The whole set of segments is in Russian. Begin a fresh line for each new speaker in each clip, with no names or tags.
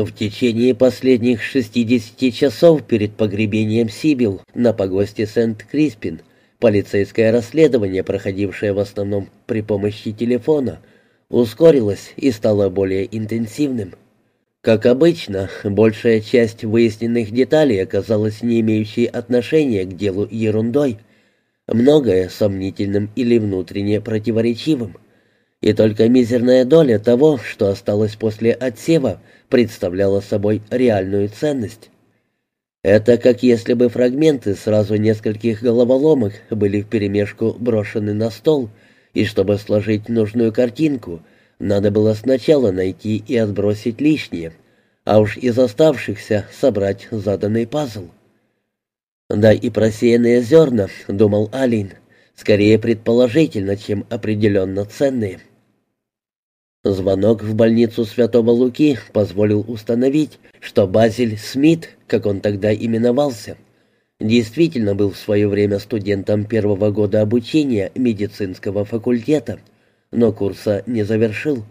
В течение последних 60 часов перед погребением Сибил на погосте Сент-Криспин полицейское расследование, проходившее в основном при помощи телефона, ускорилось и стало более интенсивным. Как обычно, большая часть выясненных деталей оказалась не имеющей отношения к делу ерундой, многое сомнительным или внутренне противоречивым и только мизерная доля того, что осталось после отсева, представляла собой реальную ценность. Это как если бы фрагменты сразу нескольких головоломок были вперемешку брошены на стол, и чтобы сложить нужную картинку, надо было сначала найти и отбросить лишнее, а уж из оставшихся собрать заданный пазл. Да и просеянные зерна, думал Алин, скорее предположительно, чем определенно ценные. Звонок в больницу Святого Луки позволил установить, что Базиль Смит, как он тогда именовался, действительно был в свое время студентом первого года обучения медицинского факультета, но курса не завершил.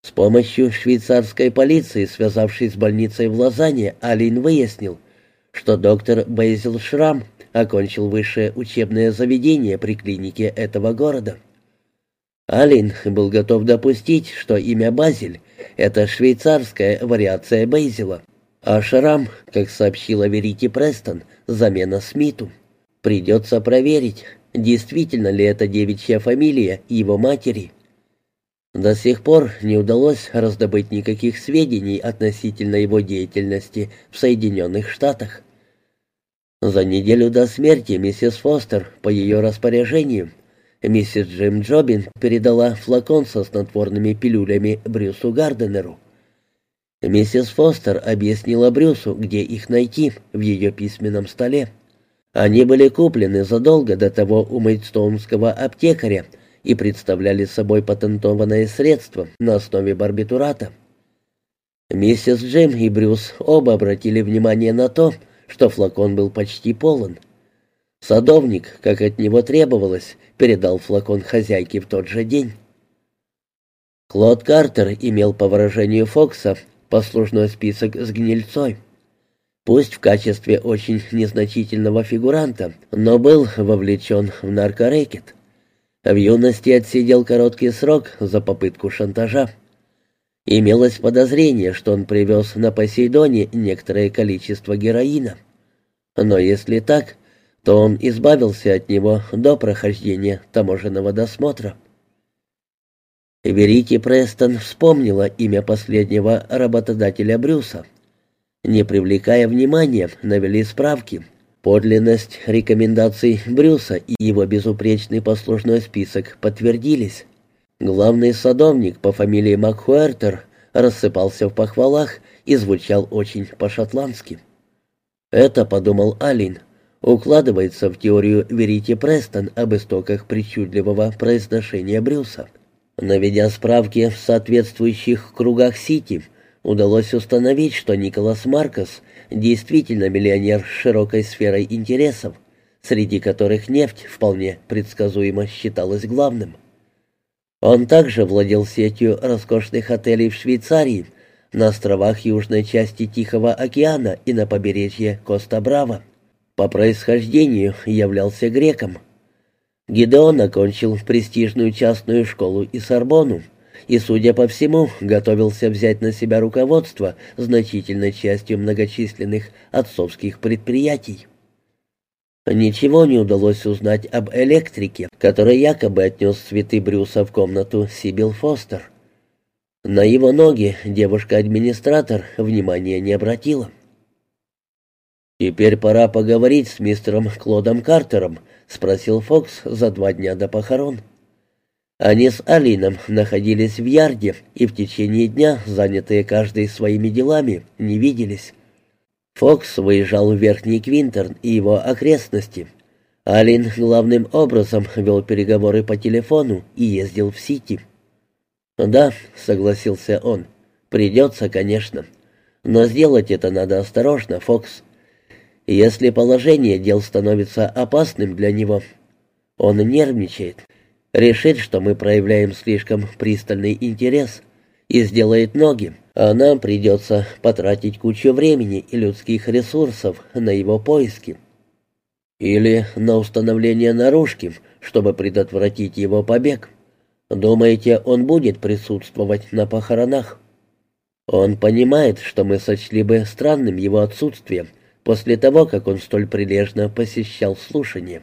С помощью швейцарской полиции, связавшись с больницей в Лозанне, Алин выяснил, что доктор Бейзил Шрам окончил высшее учебное заведение при клинике этого города. Алин был готов допустить, что имя Базиль — это швейцарская вариация Бейзела, а Шрам, как сообщила Верити Престон, замена Смиту. Придется проверить, действительно ли это девичья фамилия его матери. До сих пор не удалось раздобыть никаких сведений относительно его деятельности в Соединенных Штатах. За неделю до смерти миссис Фостер по ее распоряжению Миссис Джим Джобин передала флакон со снотворными пилюлями Брюсу Гарденеру. Миссис Фостер объяснила Брюсу, где их найти, в ее письменном столе. Они были куплены задолго до того у Мейдстоунского аптекаря и представляли собой патентованное средство на основе барбитурата. Миссис Джим и Брюс оба обратили внимание на то, что флакон был почти полон. Садовник, как от него требовалось, передал флакон хозяйке в тот же день. Клод Картер имел, по выражению Фокса, послужной список с гнильцой. Пусть в качестве очень незначительного фигуранта, но был вовлечен в наркорэкет. В юности отсидел короткий срок за попытку шантажа. Имелось подозрение, что он привез на Посейдоне некоторое количество героина. Но если так, то он избавился от него до прохождения таможенного досмотра. Верити Престон вспомнила имя последнего работодателя Брюса. Не привлекая внимания, навели справки. Подлинность рекомендаций Брюса и его безупречный послужной список подтвердились. Главный садовник по фамилии Макхуэртер рассыпался в похвалах и звучал очень по-шотландски. «Это, — подумал Алин, укладывается в теорию Верити Престон об истоках причудливого произношения Брюса. Наведя справки в соответствующих кругах Сити, удалось установить, что Николас Маркос действительно миллионер с широкой сферой интересов, среди которых нефть вполне предсказуемо считалась главным. Он также владел сетью роскошных отелей в Швейцарии, на островах южной части Тихого океана и на побережье Коста-Браво. По происхождению являлся греком. Гидеон окончил престижную частную школу и Сорбону, и, судя по всему, готовился взять на себя руководство значительной частью многочисленных отцовских предприятий. Ничего не удалось узнать об электрике, который якобы отнес цветы Брюса в комнату Сибил Фостер. На его ноги девушка-администратор внимания не обратила. «Теперь пора поговорить с мистером Клодом Картером», — спросил Фокс за два дня до похорон. Они с Алином находились в ярде и в течение дня, занятые каждый своими делами, не виделись. Фокс выезжал в Верхний Квинтерн и его окрестности. Алин главным образом вел переговоры по телефону и ездил в Сити. «Да», — согласился он, — «придется, конечно. Но сделать это надо осторожно, Фокс. Если положение дел становится опасным для него, он нервничает, решит, что мы проявляем слишком пристальный интерес и сделает ноги, а нам придется потратить кучу времени и людских ресурсов на его поиски. Или на установление наружки, чтобы предотвратить его побег. Думаете, он будет присутствовать на похоронах? Он понимает, что мы сочли бы странным его отсутствие после того, как он столь прилежно посещал слушания.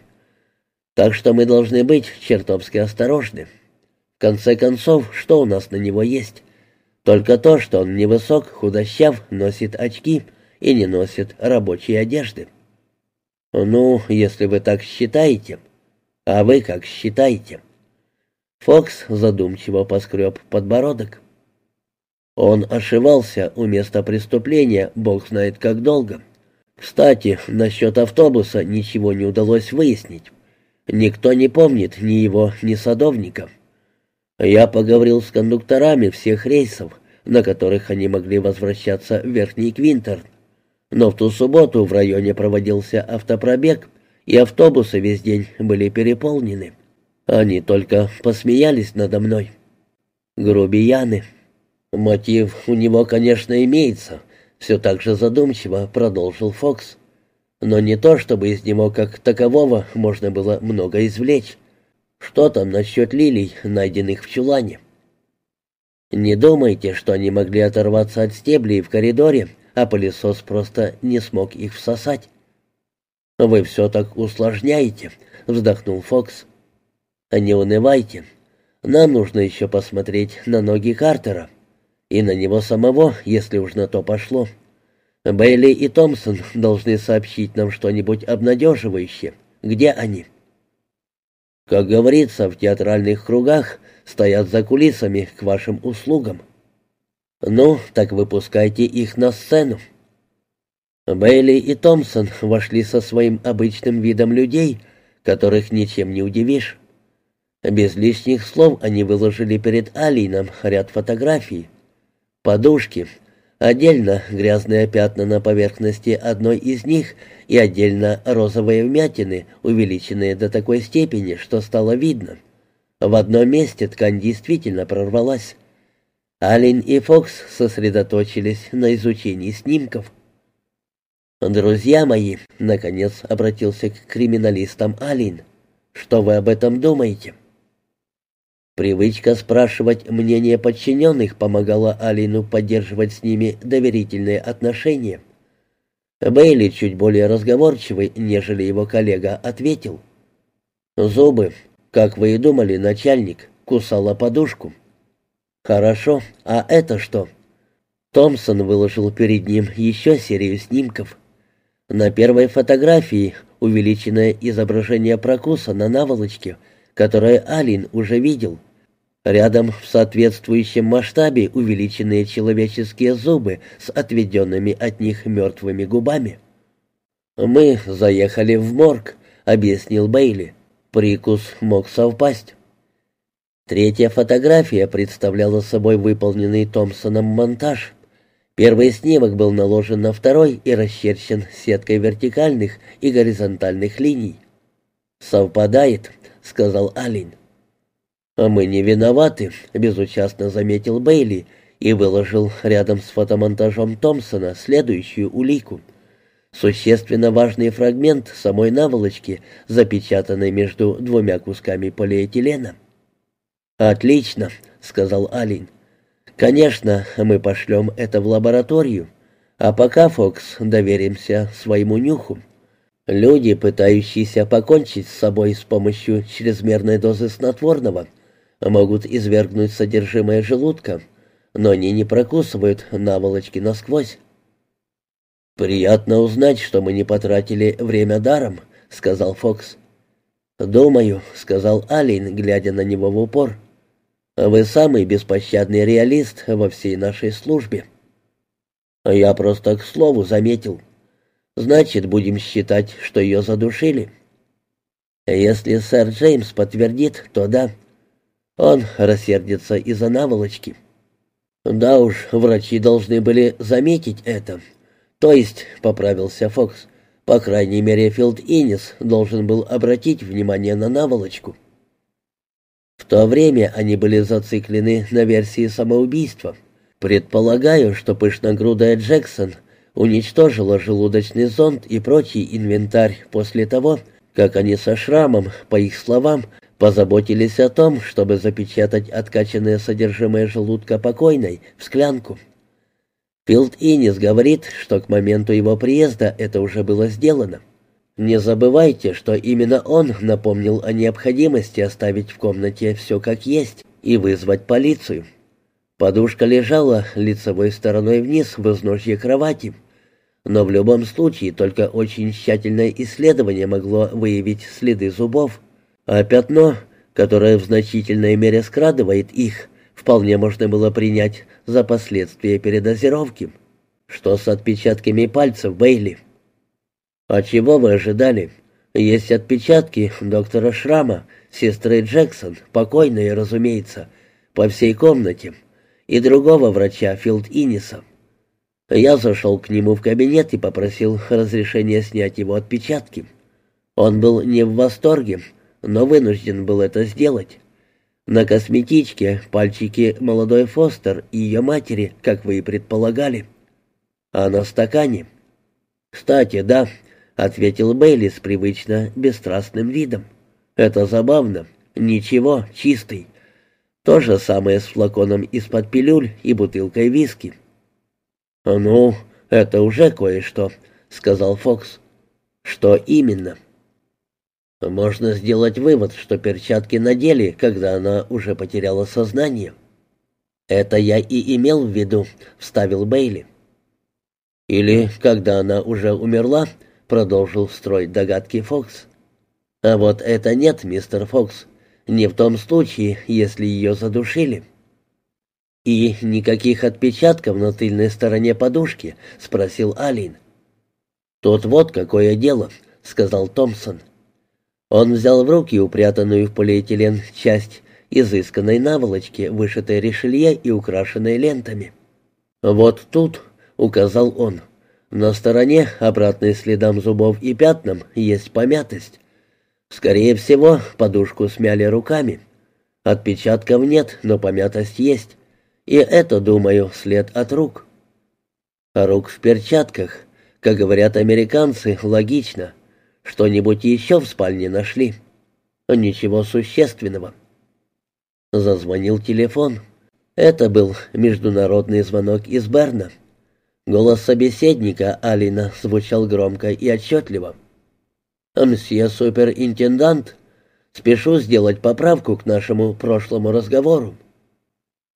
Так что мы должны быть чертовски осторожны. В конце концов, что у нас на него есть? Только то, что он невысок, худощав, носит очки и не носит рабочей одежды. Ну, если вы так считаете. А вы как считаете? Фокс задумчиво поскреб подбородок. Он ошивался у места преступления, бог знает как долго. Кстати, насчет автобуса ничего не удалось выяснить. Никто не помнит ни его, ни садовника. Я поговорил с кондукторами всех рейсов, на которых они могли возвращаться в Верхний Квинтер. Но в ту субботу в районе проводился автопробег, и автобусы весь день были переполнены. Они только посмеялись надо мной. Грубияны. Мотив у него, конечно, имеется, все так же задумчиво продолжил Фокс. Но не то, чтобы из него как такового можно было много извлечь. Что там насчет лилий, найденных в чулане? Не думайте, что они могли оторваться от стеблей в коридоре, а пылесос просто не смог их всосать. «Вы все так усложняете», — вздохнул Фокс. «Не унывайте. Нам нужно еще посмотреть на ноги Картера. И на него самого, если уж на то пошло. Бейли и Томпсон должны сообщить нам что-нибудь обнадеживающее. Где они?» Как говорится, в театральных кругах стоят за кулисами к вашим услугам. Ну, так выпускайте их на сцену. Бейли и Томпсон вошли со своим обычным видом людей, которых ничем не удивишь. Без лишних слов они выложили перед Алином ряд фотографий. Подушки, Отдельно грязные пятна на поверхности одной из них и отдельно розовые вмятины, увеличенные до такой степени, что стало видно. В одном месте ткань действительно прорвалась. Алин и Фокс сосредоточились на изучении снимков. «Друзья мои», — наконец обратился к криминалистам Алин, — «что вы об этом думаете?» Привычка спрашивать мнение подчиненных помогала Алину поддерживать с ними доверительные отношения. Бейли, чуть более разговорчивый, нежели его коллега, ответил. «Зубы, как вы и думали, начальник, кусала подушку». «Хорошо, а это что?» Томпсон выложил перед ним еще серию снимков. На первой фотографии увеличенное изображение прокуса на наволочке, которое Алин уже видел. Рядом в соответствующем масштабе увеличенные человеческие зубы с отведенными от них мертвыми губами. «Мы заехали в морг», — объяснил Бейли. «Прикус мог совпасть». Третья фотография представляла собой выполненный Томпсоном монтаж. Первый снимок был наложен на второй и расчерчен сеткой вертикальных и горизонтальных линий. «Совпадает», — сказал Алин. «А мы не виноваты», — безучастно заметил Бейли и выложил рядом с фотомонтажом Томпсона следующую улику. Существенно важный фрагмент самой наволочки, запечатанный между двумя кусками полиэтилена. «Отлично», — сказал Алин. «Конечно, мы пошлем это в лабораторию, а пока, Фокс, доверимся своему нюху. Люди, пытающиеся покончить с собой с помощью чрезмерной дозы снотворного, могут извергнуть содержимое желудка, но они не прокусывают наволочки насквозь. «Приятно узнать, что мы не потратили время даром», — сказал Фокс. «Думаю», — сказал Алин, глядя на него в упор. «Вы самый беспощадный реалист во всей нашей службе». «Я просто к слову заметил. Значит, будем считать, что ее задушили». «Если сэр Джеймс подтвердит, то да». Он рассердится из-за наволочки. Да уж, врачи должны были заметить это. То есть, поправился Фокс, по крайней мере, Филд Иннис должен был обратить внимание на наволочку. В то время они были зациклены на версии самоубийства. Предполагаю, что пышногрудая Джексон уничтожила желудочный зонд и прочий инвентарь после того, как они со шрамом, по их словам, позаботились о том, чтобы запечатать откачанное содержимое желудка покойной в склянку. Филд Иннис говорит, что к моменту его приезда это уже было сделано. Не забывайте, что именно он напомнил о необходимости оставить в комнате все как есть и вызвать полицию. Подушка лежала лицевой стороной вниз в изножье кровати. Но в любом случае только очень тщательное исследование могло выявить следы зубов, а пятно, которое в значительной мере скрадывает их, вполне можно было принять за последствия передозировки. Что с отпечатками пальцев, Бейли? А чего вы ожидали? Есть отпечатки доктора Шрама, сестры Джексон, покойной, разумеется, по всей комнате, и другого врача, Филд Инниса. Я зашел к нему в кабинет и попросил разрешения снять его отпечатки. Он был не в восторге, но вынужден был это сделать. На косметичке пальчики молодой Фостер и ее матери, как вы и предполагали. А на стакане? Кстати, да, ответил Бейли с привычно бесстрастным видом. Это забавно. Ничего, чистый. То же самое с флаконом из-под пилюль и бутылкой виски. «Ну, это уже кое-что», — сказал Фокс. «Что именно?» Можно сделать вывод, что перчатки надели, когда она уже потеряла сознание. Это я и имел в виду, вставил Бейли. Или когда она уже умерла, продолжил строить догадки Фокс. А вот это нет, мистер Фокс. Не в том случае, если ее задушили. И никаких отпечатков на тыльной стороне подушки, спросил Алин. Тут вот какое дело, сказал Томпсон. Он взял в руки упрятанную в полиэтилен часть изысканной наволочки, вышитой решелье и украшенной лентами. «Вот тут», — указал он, — «на стороне, обратной следам зубов и пятнам, есть помятость. Скорее всего, подушку смяли руками. Отпечатков нет, но помятость есть. И это, думаю, след от рук». «Рук в перчатках», как говорят американцы, логично — что-нибудь еще в спальне нашли? Ничего существенного. Зазвонил телефон. Это был международный звонок из Берна. Голос собеседника Алина звучал громко и отчетливо. «Мсье суперинтендант, спешу сделать поправку к нашему прошлому разговору».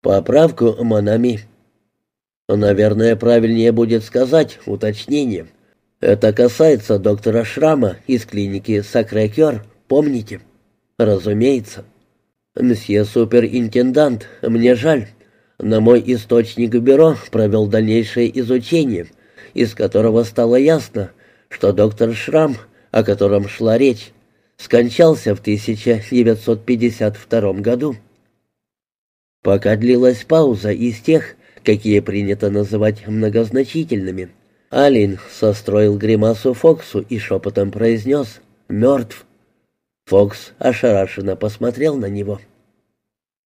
«Поправку, Монами». «Наверное, правильнее будет сказать уточнение». Это касается доктора Шрама из клиники Сакрекер, помните? Разумеется. Мсье суперинтендант, мне жаль, но мой источник в бюро провел дальнейшее изучение, из которого стало ясно, что доктор Шрам, о котором шла речь, скончался в 1952 году. Пока длилась пауза из тех, какие принято называть многозначительными, Алин состроил гримасу Фоксу и шепотом произнес «Мертв». Фокс ошарашенно посмотрел на него.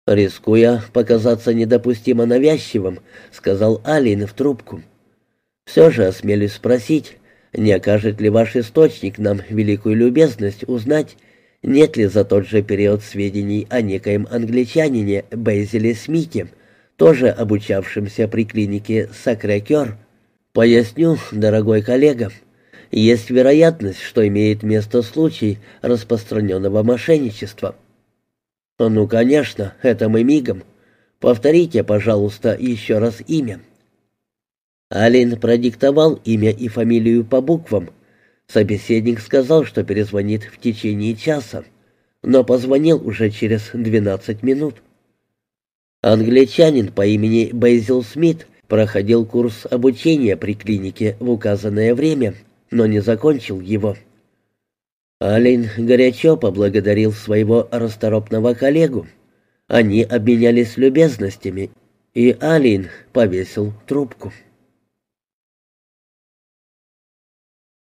«Рискуя показаться недопустимо навязчивым», — сказал Алин в трубку. «Все же осмелюсь спросить, не окажет ли ваш источник нам великую любезность узнать, нет ли за тот же период сведений о некоем англичанине Бейзеле Смите, тоже обучавшемся при клинике Сакрекер, «Поясню, дорогой коллега. Есть вероятность, что имеет место случай распространенного мошенничества». «Ну, конечно, это мы мигом. Повторите, пожалуйста, еще раз имя». Алин продиктовал имя и фамилию по буквам. Собеседник сказал, что перезвонит в течение часа, но позвонил уже через 12 минут. Англичанин по имени Бейзил Смит проходил курс обучения при клинике в указанное время, но не закончил его. Алин горячо поблагодарил своего расторопного коллегу. Они обменялись любезностями, и Алин повесил трубку.